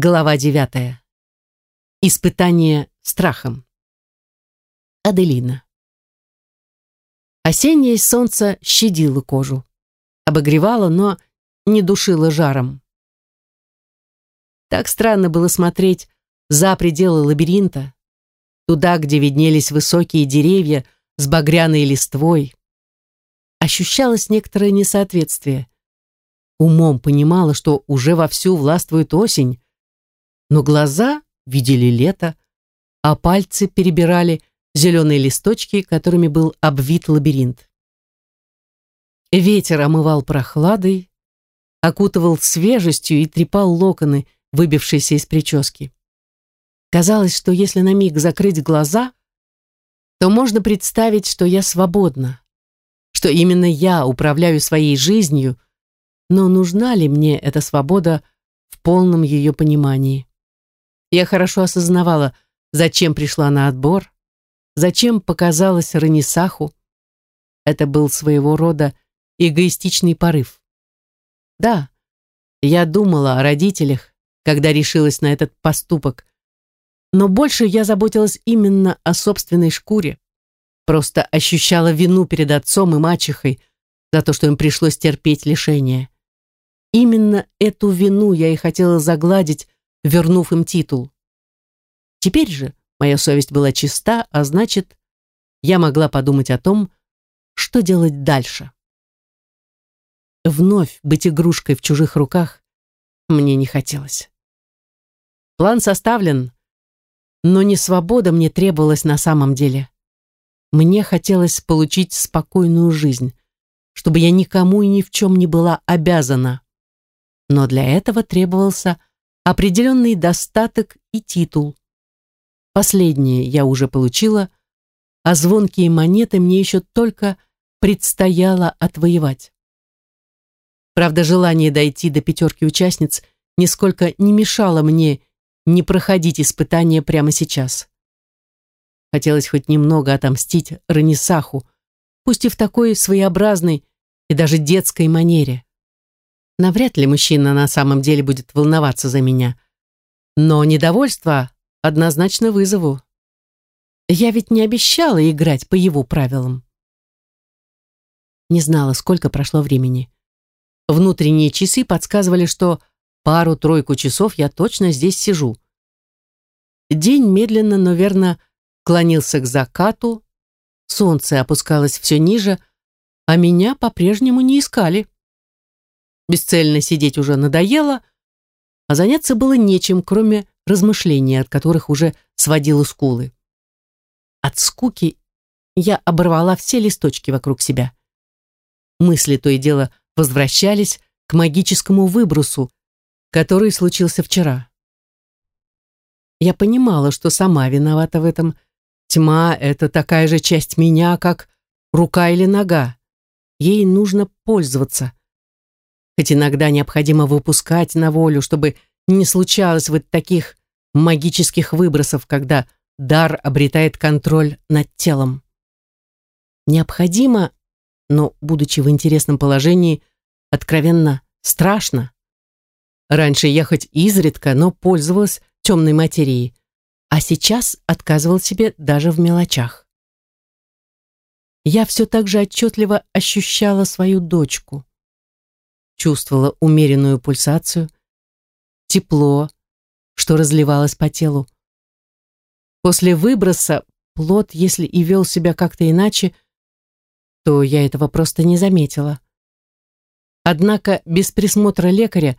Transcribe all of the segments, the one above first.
Глава девятая. Испытание страхом. Аделина. Осеннее солнце щадило кожу, обогревало, но не душило жаром. Так странно было смотреть за пределы лабиринта, туда, где виднелись высокие деревья с багряной листвой. Ощущалось некоторое несоответствие. Умом понимала, что уже вовсю властвует осень, но глаза видели лето, а пальцы перебирали зеленые листочки, которыми был обвит лабиринт. Ветер омывал прохладой, окутывал свежестью и трепал локоны, выбившиеся из прически. Казалось, что если на миг закрыть глаза, то можно представить, что я свободна, что именно я управляю своей жизнью, но нужна ли мне эта свобода в полном ее понимании? Я хорошо осознавала, зачем пришла на отбор, зачем показалась Ранисаху. Это был своего рода эгоистичный порыв. Да, я думала о родителях, когда решилась на этот поступок, но больше я заботилась именно о собственной шкуре. Просто ощущала вину перед отцом и мачехой за то, что им пришлось терпеть лишение. Именно эту вину я и хотела загладить вернув им титул. Теперь же моя совесть была чиста, а значит, я могла подумать о том, что делать дальше. Вновь быть игрушкой в чужих руках мне не хотелось. План составлен, но не свобода мне требовалась на самом деле. Мне хотелось получить спокойную жизнь, чтобы я никому и ни в чем не была обязана. Но для этого требовался определенный достаток и титул. Последнее я уже получила, а звонкие монеты мне еще только предстояло отвоевать. Правда, желание дойти до пятерки участниц нисколько не мешало мне не проходить испытания прямо сейчас. Хотелось хоть немного отомстить Ранисаху, пусть и в такой своеобразной и даже детской манере. Навряд ли мужчина на самом деле будет волноваться за меня. Но недовольство однозначно вызову. Я ведь не обещала играть по его правилам. Не знала, сколько прошло времени. Внутренние часы подсказывали, что пару-тройку часов я точно здесь сижу. День медленно, но верно клонился к закату, солнце опускалось все ниже, а меня по-прежнему не искали. Бесцельно сидеть уже надоело, а заняться было нечем, кроме размышлений, от которых уже сводила скулы. От скуки я оборвала все листочки вокруг себя. Мысли то и дело возвращались к магическому выбросу, который случился вчера. Я понимала, что сама виновата в этом. Тьма — это такая же часть меня, как рука или нога. Ей нужно пользоваться хоть иногда необходимо выпускать на волю, чтобы не случалось вот таких магических выбросов, когда дар обретает контроль над телом. Необходимо, но, будучи в интересном положении, откровенно страшно. Раньше я хоть изредка, но пользовалась темной материей, а сейчас отказывал себе даже в мелочах. Я все так же отчетливо ощущала свою дочку чувствовала умеренную пульсацию, тепло, что разливалось по телу. После выброса плод, если и вел себя как-то иначе, то я этого просто не заметила. Однако без присмотра лекаря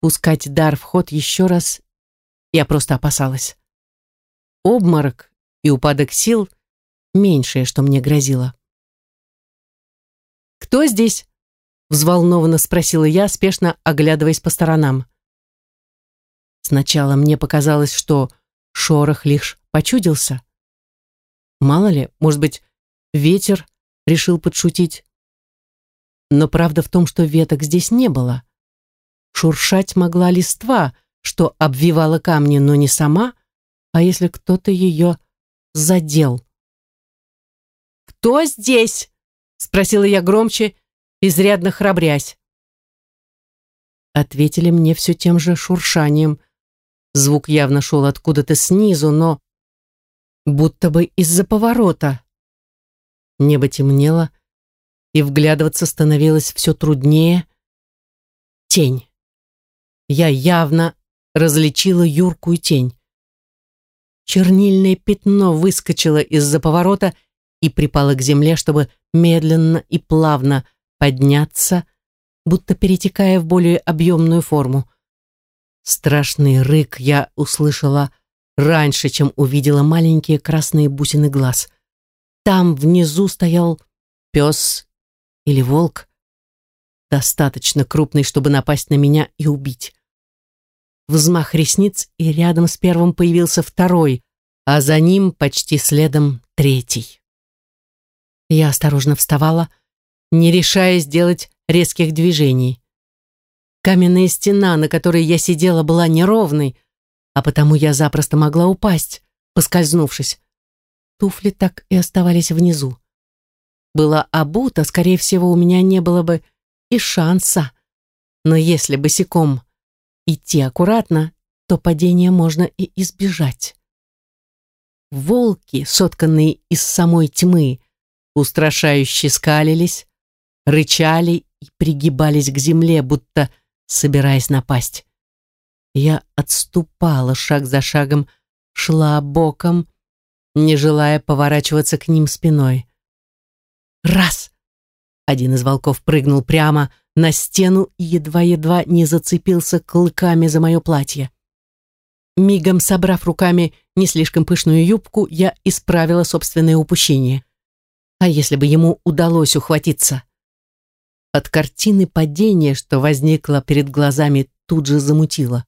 пускать дар в ход еще раз я просто опасалась. Обморок и упадок сил — меньшее, что мне грозило. «Кто здесь?» Взволнованно спросила я, спешно оглядываясь по сторонам. Сначала мне показалось, что шорох лишь почудился. Мало ли, может быть, ветер решил подшутить. Но правда в том, что веток здесь не было. Шуршать могла листва, что обвивала камни, но не сама, а если кто-то ее задел. «Кто здесь?» — спросила я громче изрядно храбрясь. Ответили мне все тем же шуршанием, Звук явно шел откуда-то снизу, но будто бы из-за поворота. Небо темнело, и вглядываться становилось все труднее. Тень. Я явно различила юркую тень. Чернильное пятно выскочило из-за поворота и припало к земле, чтобы медленно и плавно подняться, будто перетекая в более объемную форму. Страшный рык я услышала раньше, чем увидела маленькие красные бусины глаз. Там внизу стоял пес или волк, достаточно крупный, чтобы напасть на меня и убить. Взмах ресниц, и рядом с первым появился второй, а за ним почти следом третий. Я осторожно вставала, не решая сделать резких движений. Каменная стена, на которой я сидела, была неровной, а потому я запросто могла упасть, поскользнувшись. Туфли так и оставались внизу. Была обута, скорее всего, у меня не было бы и шанса. Но если босиком идти аккуратно, то падение можно и избежать. Волки, сотканные из самой тьмы, устрашающе скалились, рычали и пригибались к земле, будто собираясь напасть. Я отступала шаг за шагом, шла боком, не желая поворачиваться к ним спиной. Раз! Один из волков прыгнул прямо на стену и едва-едва не зацепился клыками за мое платье. Мигом собрав руками не слишком пышную юбку, я исправила собственное упущение. А если бы ему удалось ухватиться? От картины падения, что возникла перед глазами, тут же замутила.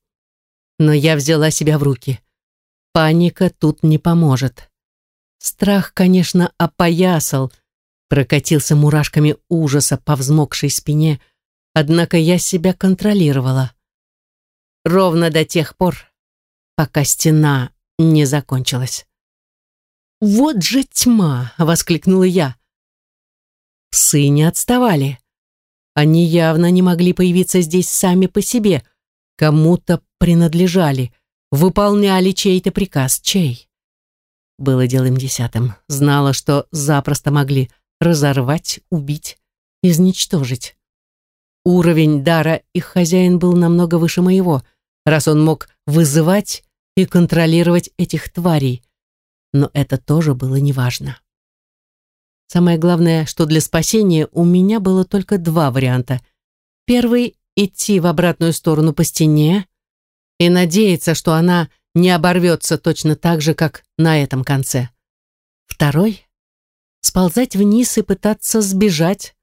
Но я взяла себя в руки. Паника тут не поможет. Страх, конечно, опоясал, прокатился мурашками ужаса по взмокшей спине, однако я себя контролировала. Ровно до тех пор, пока стена не закончилась. «Вот же тьма!» — воскликнула я. Псы не отставали. Они явно не могли появиться здесь сами по себе, кому-то принадлежали, выполняли чей-то приказ. Чей? Было делом десятым. Знала, что запросто могли разорвать, убить, изничтожить. Уровень дара их хозяин был намного выше моего, раз он мог вызывать и контролировать этих тварей. Но это тоже было неважно. Самое главное, что для спасения у меня было только два варианта. Первый — идти в обратную сторону по стене и надеяться, что она не оборвется точно так же, как на этом конце. Второй — сползать вниз и пытаться сбежать.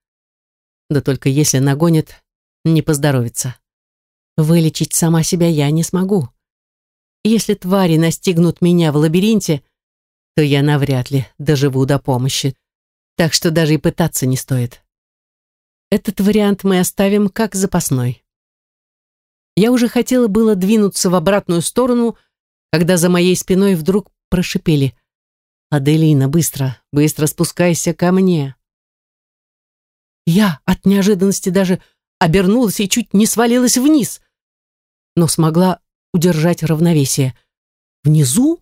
Да только если нагонит, не поздоровится. Вылечить сама себя я не смогу. Если твари настигнут меня в лабиринте, то я навряд ли доживу до помощи, так что даже и пытаться не стоит. Этот вариант мы оставим как запасной. Я уже хотела было двинуться в обратную сторону, когда за моей спиной вдруг прошипели. «Аделина, быстро, быстро спускайся ко мне!» Я от неожиданности даже обернулась и чуть не свалилась вниз, но смогла удержать равновесие. Внизу,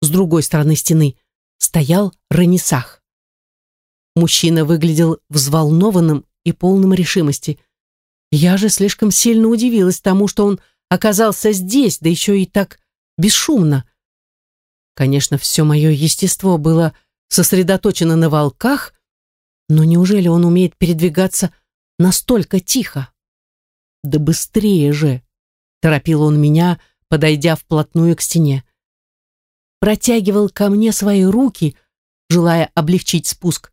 с другой стороны стены, стоял Ранисах. Мужчина выглядел взволнованным и полным решимости. Я же слишком сильно удивилась тому, что он оказался здесь, да еще и так бесшумно. Конечно, все мое естество было сосредоточено на волках, но неужели он умеет передвигаться настолько тихо? Да быстрее же! Торопил он меня, подойдя вплотную к стене. Протягивал ко мне свои руки, желая облегчить спуск.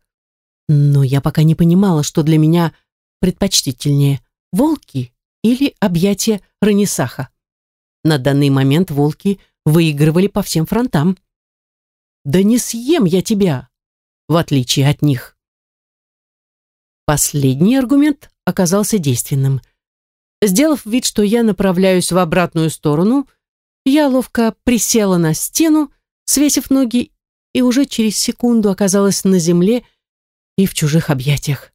Но я пока не понимала, что для меня предпочтительнее – волки или объятия Ранисаха. На данный момент волки выигрывали по всем фронтам. «Да не съем я тебя!» в отличие от них. Последний аргумент оказался действенным. Сделав вид, что я направляюсь в обратную сторону, я ловко присела на стену, свесив ноги, и уже через секунду оказалась на земле и в чужих объятиях.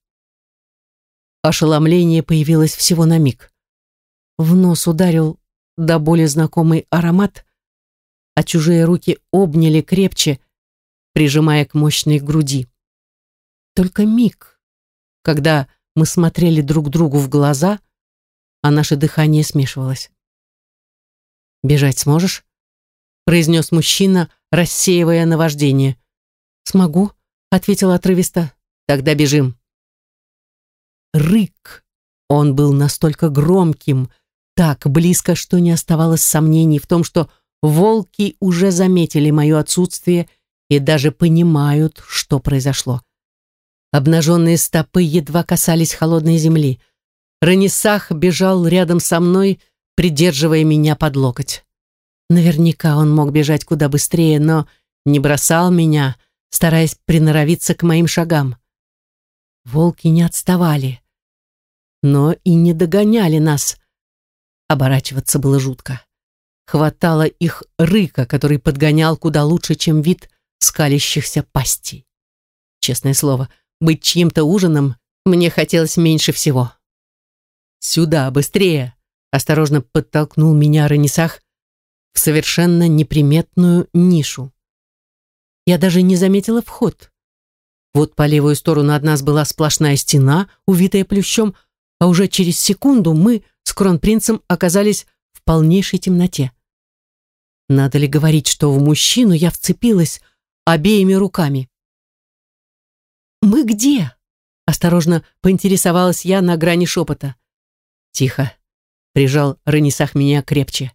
Ошеломление появилось всего на миг. В нос ударил до боли знакомый аромат, а чужие руки обняли крепче, прижимая к мощной груди. Только миг, когда мы смотрели друг другу в глаза, а наше дыхание смешивалось. «Бежать сможешь?» — произнес мужчина, рассеивая наваждение. «Смогу», — ответила отрывисто. «Тогда бежим». Рык. Он был настолько громким, так близко, что не оставалось сомнений в том, что волки уже заметили мое отсутствие и даже понимают, что произошло. Обнаженные стопы едва касались холодной земли. Ранисах бежал рядом со мной, придерживая меня под локоть. Наверняка он мог бежать куда быстрее, но не бросал меня, стараясь приноровиться к моим шагам. Волки не отставали, но и не догоняли нас. Оборачиваться было жутко. Хватало их рыка, который подгонял куда лучше, чем вид скалящихся пастей. Честное слово, быть чьим-то ужином мне хотелось меньше всего. «Сюда, быстрее!» — осторожно подтолкнул меня Ранисах, в совершенно неприметную нишу. Я даже не заметила вход. Вот по левую сторону от нас была сплошная стена, увитая плющом, а уже через секунду мы с кронпринцем оказались в полнейшей темноте. Надо ли говорить, что в мужчину я вцепилась обеими руками? «Мы где?» — осторожно поинтересовалась я на грани шепота. «Тихо», — прижал Ранисах меня крепче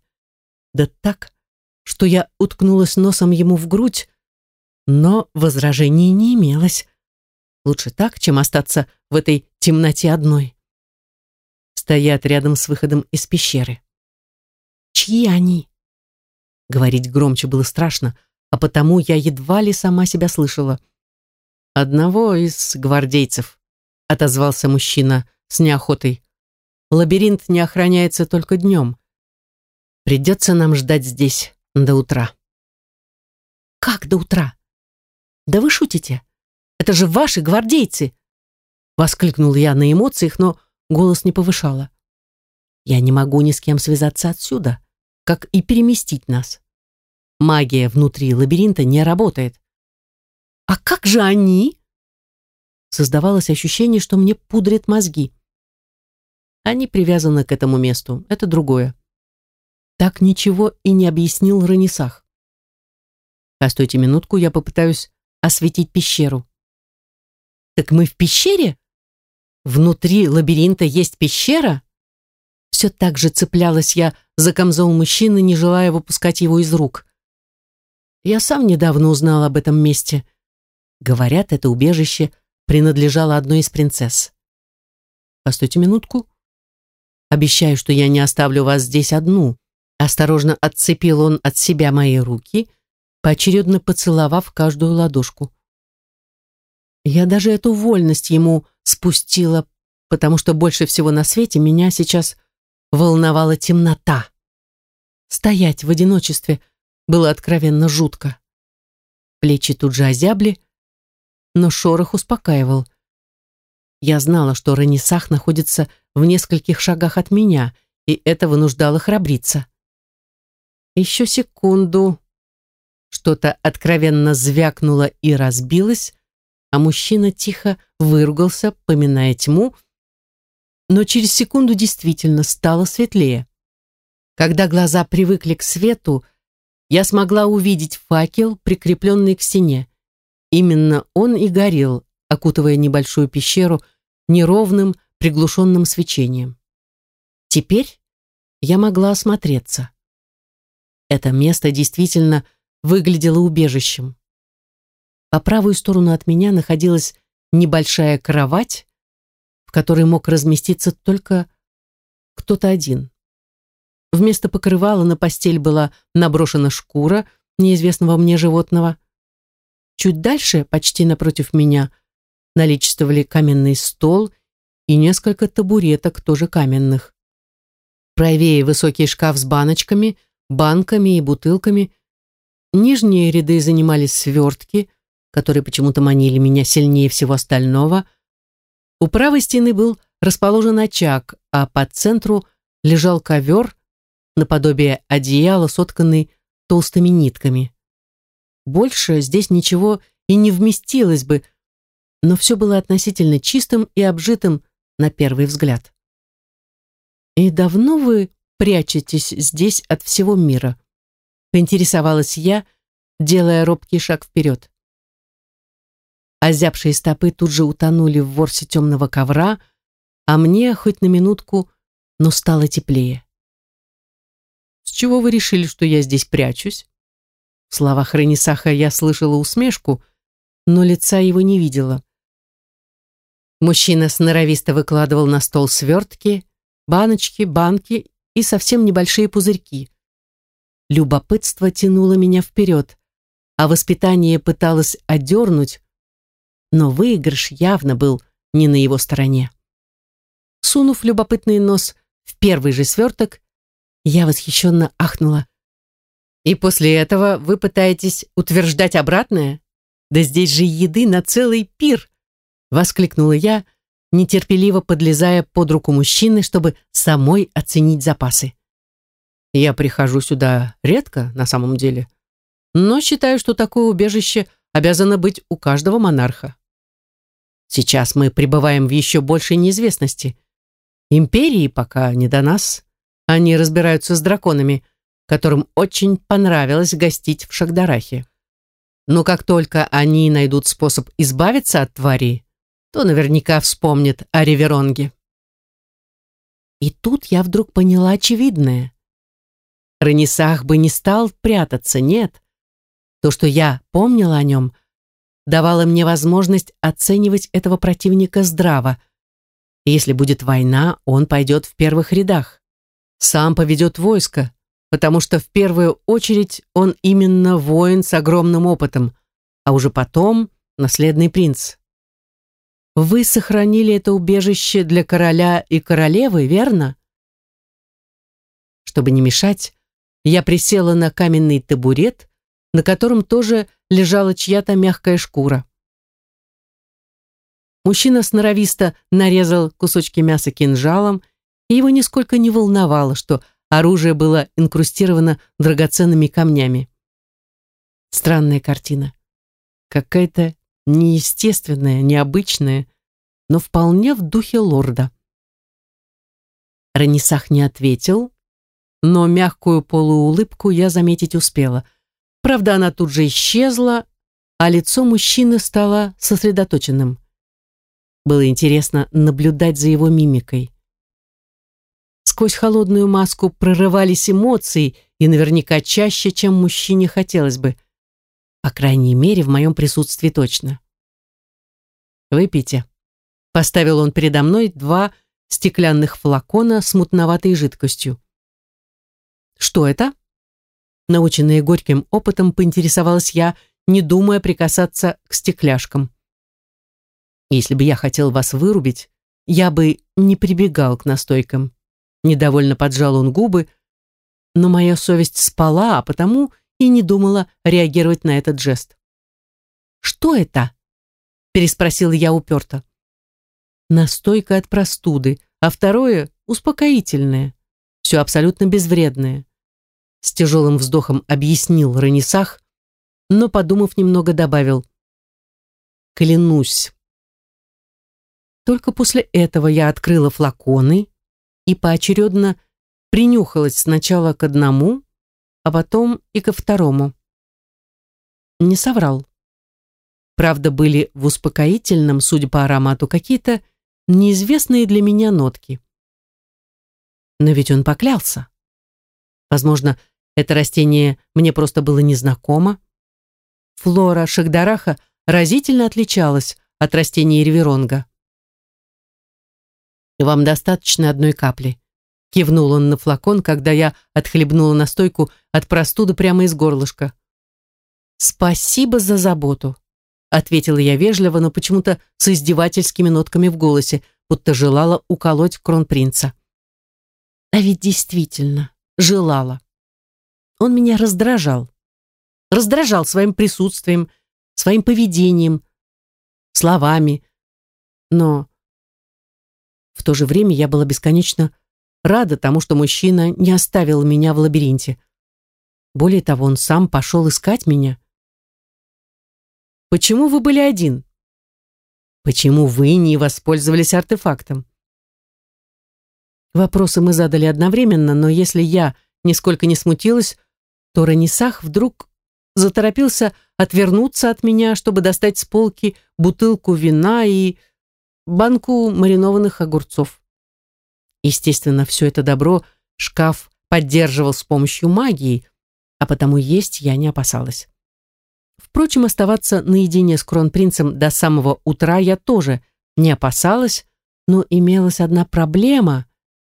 да так, что я уткнулась носом ему в грудь, но возражений не имелось. Лучше так, чем остаться в этой темноте одной. Стоят рядом с выходом из пещеры. Чьи они? Говорить громче было страшно, а потому я едва ли сама себя слышала. Одного из гвардейцев, отозвался мужчина с неохотой. Лабиринт не охраняется только днем. Придется нам ждать здесь до утра. Как до утра? Да вы шутите? Это же ваши гвардейцы! Воскликнул я на эмоциях, но голос не повышала. Я не могу ни с кем связаться отсюда, как и переместить нас. Магия внутри лабиринта не работает. А как же они? Создавалось ощущение, что мне пудрят мозги. Они привязаны к этому месту, это другое так ничего и не объяснил Ранисах. Постойте минутку, я попытаюсь осветить пещеру. Так мы в пещере? Внутри лабиринта есть пещера? Все так же цеплялась я за камзол мужчины, не желая выпускать его из рук. Я сам недавно узнал об этом месте. Говорят, это убежище принадлежало одной из принцесс. Постойте минутку. Обещаю, что я не оставлю вас здесь одну. Осторожно отцепил он от себя мои руки, поочередно поцеловав каждую ладошку. Я даже эту вольность ему спустила, потому что больше всего на свете меня сейчас волновала темнота. Стоять в одиночестве было откровенно жутко. Плечи тут же озябли, но шорох успокаивал. Я знала, что Ранисах находится в нескольких шагах от меня, и это вынуждало храбриться. Еще секунду. Что-то откровенно звякнуло и разбилось, а мужчина тихо выругался, поминая тьму, но через секунду действительно стало светлее. Когда глаза привыкли к свету, я смогла увидеть факел, прикрепленный к стене. Именно он и горел, окутывая небольшую пещеру неровным, приглушенным свечением. Теперь я могла осмотреться. Это место действительно выглядело убежищем. По правую сторону от меня находилась небольшая кровать, в которой мог разместиться только кто-то один. Вместо покрывала на постель была наброшена шкура неизвестного мне животного. Чуть дальше, почти напротив меня, наличествовали каменный стол и несколько табуреток, тоже каменных. Правее высокий шкаф с баночками – банками и бутылками. Нижние ряды занимались свертки, которые почему-то манили меня сильнее всего остального. У правой стены был расположен очаг, а по центру лежал ковер, наподобие одеяла, сотканный толстыми нитками. Больше здесь ничего и не вместилось бы, но все было относительно чистым и обжитым на первый взгляд. «И давно вы прячетесь здесь от всего мира?» поинтересовалась я, делая робкий шаг вперед. Озябшие стопы тут же утонули в ворсе темного ковра, а мне хоть на минутку, но стало теплее. «С чего вы решили, что я здесь прячусь?» В словах Ренесаха я слышала усмешку, но лица его не видела. Мужчина сноровисто выкладывал на стол свертки, баночки, банки и совсем небольшие пузырьки. Любопытство тянуло меня вперед, а воспитание пыталось одернуть, но выигрыш явно был не на его стороне. Сунув любопытный нос в первый же сверток, я восхищенно ахнула. «И после этого вы пытаетесь утверждать обратное? Да здесь же еды на целый пир!» Воскликнула я, нетерпеливо подлезая под руку мужчины, чтобы самой оценить запасы. Я прихожу сюда редко, на самом деле, но считаю, что такое убежище обязано быть у каждого монарха. Сейчас мы пребываем в еще большей неизвестности. Империи пока не до нас. Они разбираются с драконами, которым очень понравилось гостить в Шагдарахе. Но как только они найдут способ избавиться от твари, то наверняка вспомнят о Реверонге. И тут я вдруг поняла очевидное. Ранисах бы не стал прятаться, нет. То, что я помнила о нем, давало мне возможность оценивать этого противника здраво. Если будет война, он пойдет в первых рядах. Сам поведет войско, потому что в первую очередь он именно воин с огромным опытом, а уже потом наследный принц. Вы сохранили это убежище для короля и королевы, верно? Чтобы не мешать, я присела на каменный табурет, на котором тоже лежала чья-то мягкая шкура. Мужчина сноровисто нарезал кусочки мяса кинжалом, и его нисколько не волновало, что оружие было инкрустировано драгоценными камнями. Странная картина. Какая-то неестественная, необычная, но вполне в духе лорда. Ранисах не ответил, но мягкую полуулыбку я заметить успела. Правда, она тут же исчезла, а лицо мужчины стало сосредоточенным. Было интересно наблюдать за его мимикой. Сквозь холодную маску прорывались эмоции, и наверняка чаще, чем мужчине хотелось бы. По крайней мере, в моем присутствии точно. «Выпейте». Поставил он передо мной два стеклянных флакона с мутноватой жидкостью. Что это? Наученная горьким опытом, поинтересовалась я, не думая прикасаться к стекляшкам. Если бы я хотел вас вырубить, я бы не прибегал к настойкам. Недовольно поджал он губы, но моя совесть спала, а потому и не думала реагировать на этот жест. «Что это?» – переспросила я уперто. «Настойка от простуды, а второе – успокоительное. Все абсолютно безвредное с тяжелым вздохом объяснил Ранисах, но, подумав немного, добавил «Клянусь». Только после этого я открыла флаконы и поочередно принюхалась сначала к одному, а потом и ко второму. Не соврал. Правда, были в успокоительном, судя по аромату, какие-то неизвестные для меня нотки. Но ведь он поклялся. Возможно, это растение мне просто было незнакомо. Флора Шагдараха разительно отличалась от растений Риверонга. «Вам достаточно одной капли», — кивнул он на флакон, когда я отхлебнула настойку от простуды прямо из горлышка. «Спасибо за заботу», — ответила я вежливо, но почему-то с издевательскими нотками в голосе, будто желала уколоть кронпринца. А ведь действительно желала. Он меня раздражал. Раздражал своим присутствием, своим поведением, словами. Но в то же время я была бесконечно рада тому, что мужчина не оставил меня в лабиринте. Более того, он сам пошел искать меня. «Почему вы были один?» «Почему вы не воспользовались артефактом?» Вопросы мы задали одновременно, но если я нисколько не смутилась, то Ранисах вдруг заторопился отвернуться от меня, чтобы достать с полки бутылку вина и банку маринованных огурцов. Естественно, все это добро шкаф поддерживал с помощью магии, а потому есть я не опасалась. Впрочем, оставаться наедине с кронпринцем до самого утра я тоже не опасалась, но имелась одна проблема,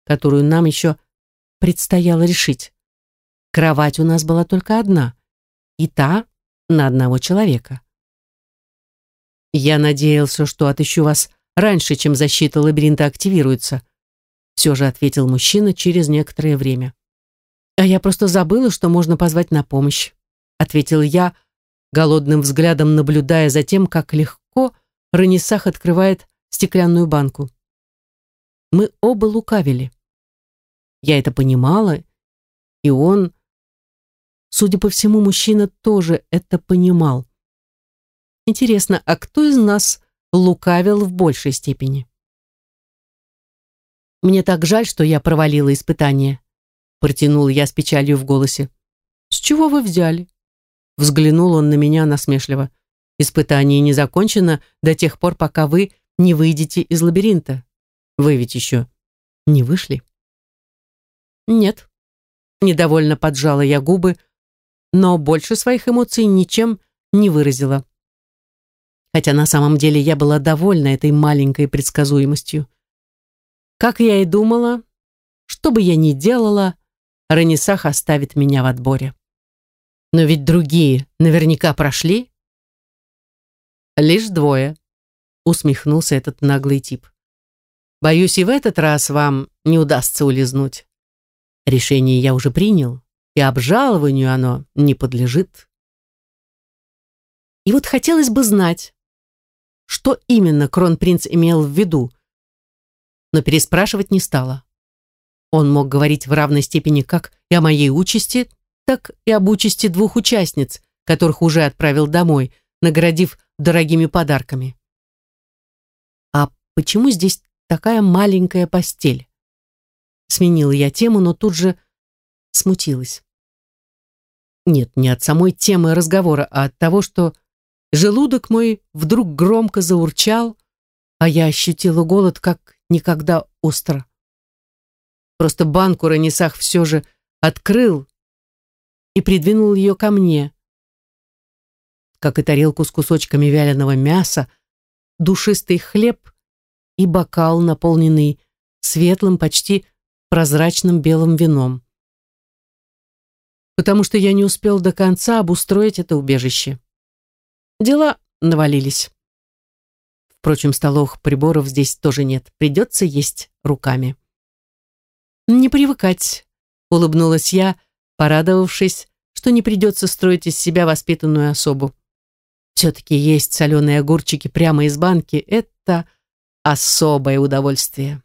которую нам еще предстояло решить. Кровать у нас была только одна, и та на одного человека. Я надеялся, что отыщу вас раньше, чем защита лабиринта активируется, все же ответил мужчина через некоторое время. А я просто забыла, что можно позвать на помощь, ответил я, голодным взглядом наблюдая за тем, как легко Ранисах открывает стеклянную банку. Мы оба лукавили. Я это понимала, и он, судя по всему, мужчина тоже это понимал. Интересно, а кто из нас лукавил в большей степени? Мне так жаль, что я провалила испытание, протянул я с печалью в голосе. С чего вы взяли? Взглянул он на меня насмешливо. Испытание не закончено до тех пор, пока вы не выйдете из лабиринта. Вы ведь еще не вышли. «Нет». Недовольно поджала я губы, но больше своих эмоций ничем не выразила. Хотя на самом деле я была довольна этой маленькой предсказуемостью. Как я и думала, что бы я ни делала, Ранисах оставит меня в отборе. Но ведь другие наверняка прошли. Лишь двое, усмехнулся этот наглый тип. Боюсь, и в этот раз вам не удастся улизнуть. Решение я уже принял, и обжалованию оно не подлежит. И вот хотелось бы знать, что именно кронпринц имел в виду, но переспрашивать не стала. Он мог говорить в равной степени как и о моей участи, так и об участи двух участниц, которых уже отправил домой, наградив дорогими подарками. А почему здесь такая маленькая постель? Сменила я тему, но тут же смутилась. Нет, не от самой темы разговора, а от того, что желудок мой вдруг громко заурчал, а я ощутила голод как никогда остро. Просто банку Ранисах все же открыл и придвинул ее ко мне, как и тарелку с кусочками вяленого мяса, душистый хлеб и бокал, наполненный светлым, почти прозрачным белым вином. Потому что я не успел до конца обустроить это убежище. Дела навалились. Впрочем, столовых приборов здесь тоже нет. Придется есть руками. «Не привыкать», — улыбнулась я, порадовавшись, что не придется строить из себя воспитанную особу. Все-таки есть соленые огурчики прямо из банки — это особое удовольствие.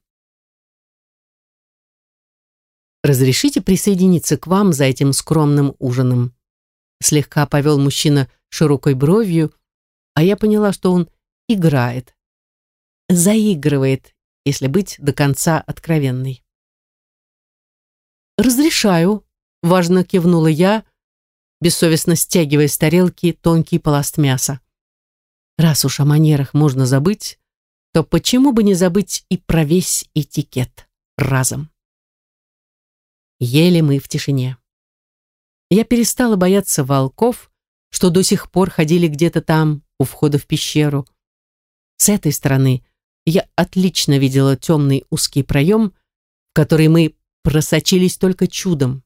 «Разрешите присоединиться к вам за этим скромным ужином?» Слегка повел мужчина широкой бровью, а я поняла, что он играет. Заигрывает, если быть до конца откровенной. «Разрешаю», — важно кивнула я, бессовестно стягивая с тарелки тонкий пласт мяса. Раз уж о манерах можно забыть, то почему бы не забыть и про весь этикет разом? Ели мы в тишине. Я перестала бояться волков, что до сих пор ходили где-то там, у входа в пещеру. С этой стороны я отлично видела темный узкий проем, в который мы просочились только чудом,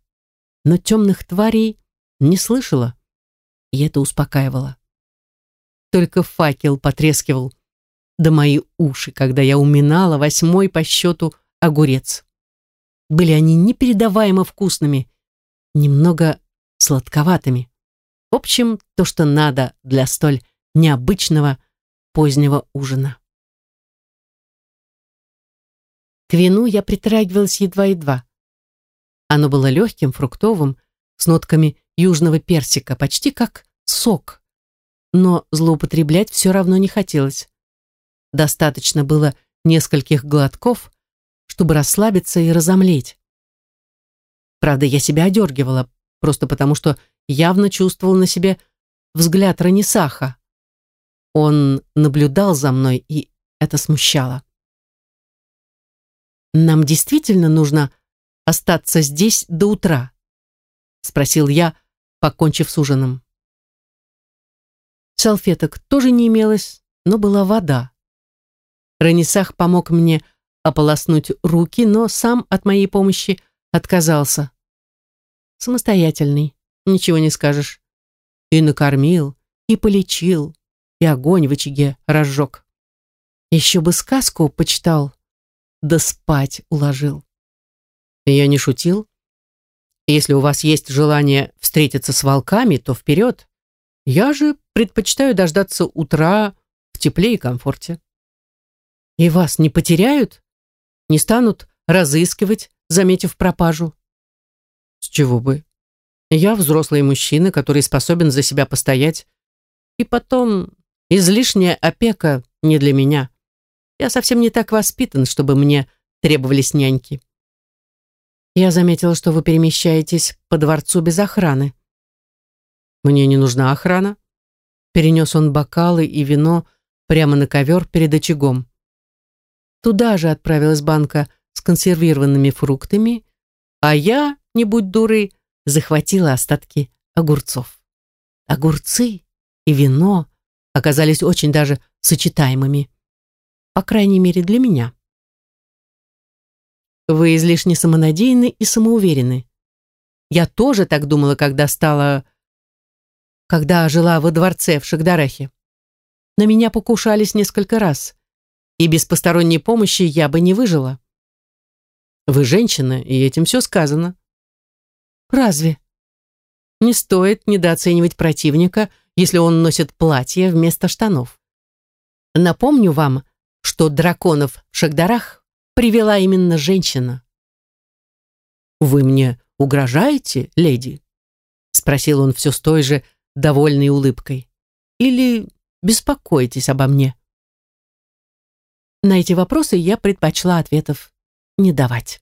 но темных тварей не слышала, и это успокаивало. Только факел потрескивал, да мои уши, когда я уминала восьмой по счету огурец. Были они непередаваемо вкусными, немного сладковатыми. В общем, то, что надо для столь необычного позднего ужина. К вину я притрагивалась едва-едва. Оно было легким, фруктовым, с нотками южного персика, почти как сок. Но злоупотреблять все равно не хотелось. Достаточно было нескольких глотков, чтобы расслабиться и разомлеть. Правда, я себя одергивала, просто потому что явно чувствовал на себе взгляд Ранисаха. Он наблюдал за мной, и это смущало. «Нам действительно нужно остаться здесь до утра?» спросил я, покончив с ужином. Салфеток тоже не имелось, но была вода. Ранисах помог мне ополоснуть руки, но сам от моей помощи отказался. Самостоятельный, ничего не скажешь. И накормил, и полечил, и огонь в очаге разжег. Еще бы сказку почитал, да спать уложил. Я не шутил. Если у вас есть желание встретиться с волками, то вперед. Я же предпочитаю дождаться утра в тепле и комфорте. И вас не потеряют? Не станут разыскивать, заметив пропажу? С чего бы? Я взрослый мужчина, который способен за себя постоять. И потом, излишняя опека не для меня. Я совсем не так воспитан, чтобы мне требовались няньки. Я заметила, что вы перемещаетесь по дворцу без охраны. Мне не нужна охрана. Перенес он бокалы и вино прямо на ковер перед очагом. Туда же отправилась банка с консервированными фруктами, а я, не будь дурой, захватила остатки огурцов. Огурцы и вино оказались очень даже сочетаемыми. По крайней мере, для меня. Вы излишне самонадеянны и самоуверены. Я тоже так думала, когда стала... Когда жила во дворце в Шагдарахе. На меня покушались несколько раз и без посторонней помощи я бы не выжила. Вы женщина, и этим все сказано. Разве? Не стоит недооценивать противника, если он носит платье вместо штанов. Напомню вам, что драконов в Шагдарах привела именно женщина. «Вы мне угрожаете, леди?» спросил он все с той же довольной улыбкой. «Или беспокоитесь обо мне?» На эти вопросы я предпочла ответов не давать.